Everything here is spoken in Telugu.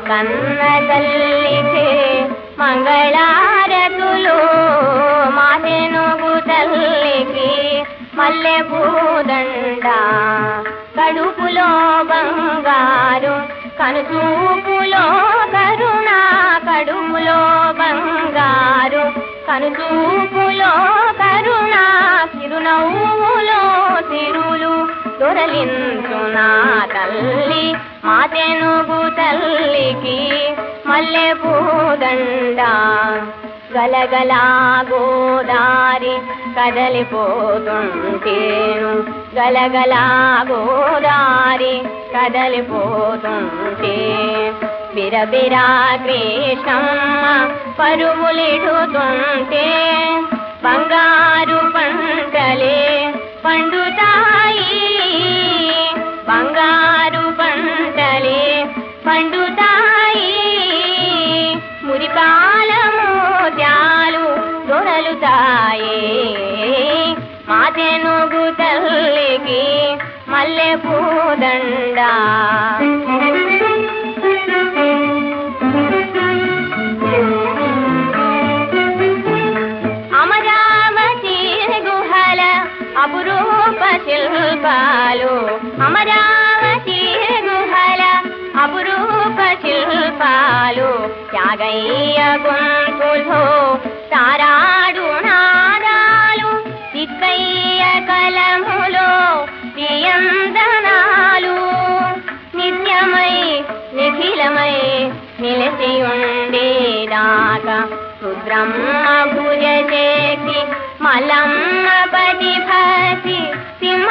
మా కన్న తల్లికి మంగళారతులు మా తెనుగు తల్లికి మల్లె పూదండ కడుపులో బంగారు కనుచూపులో కరుణ. కడుపులో బంగారు కనుచూపులో కరుణ. చిరునవ్వులో దొరలించు నా తల్లి మా తెనుగు తల్లికి మల్లె పూదండ గలగలా గోదారి కదలిపోతుంటేను. గలగలా గోదారి కదలిపోతుంటే. బిరబిరా కృష్ణమ్మ పరువులిడుతుంటే. మురిపాల త్యాలు దొరలుతాయే. మా తెనుగు తల్లికి మల్లె పూదండ. అమరావతి గుహల అపురూప శిల్పాలు. అమరా త్యాగయ్య గొంతులో తారాడు నాదాలు సిక్కయ్య కలములో ప్రియందనాలు నిత్యమై నిఖిలమై నిలసియుండేదాకా రుద్రమ్మ భుజ చేసి మలమ్మ పతి భసి సింహ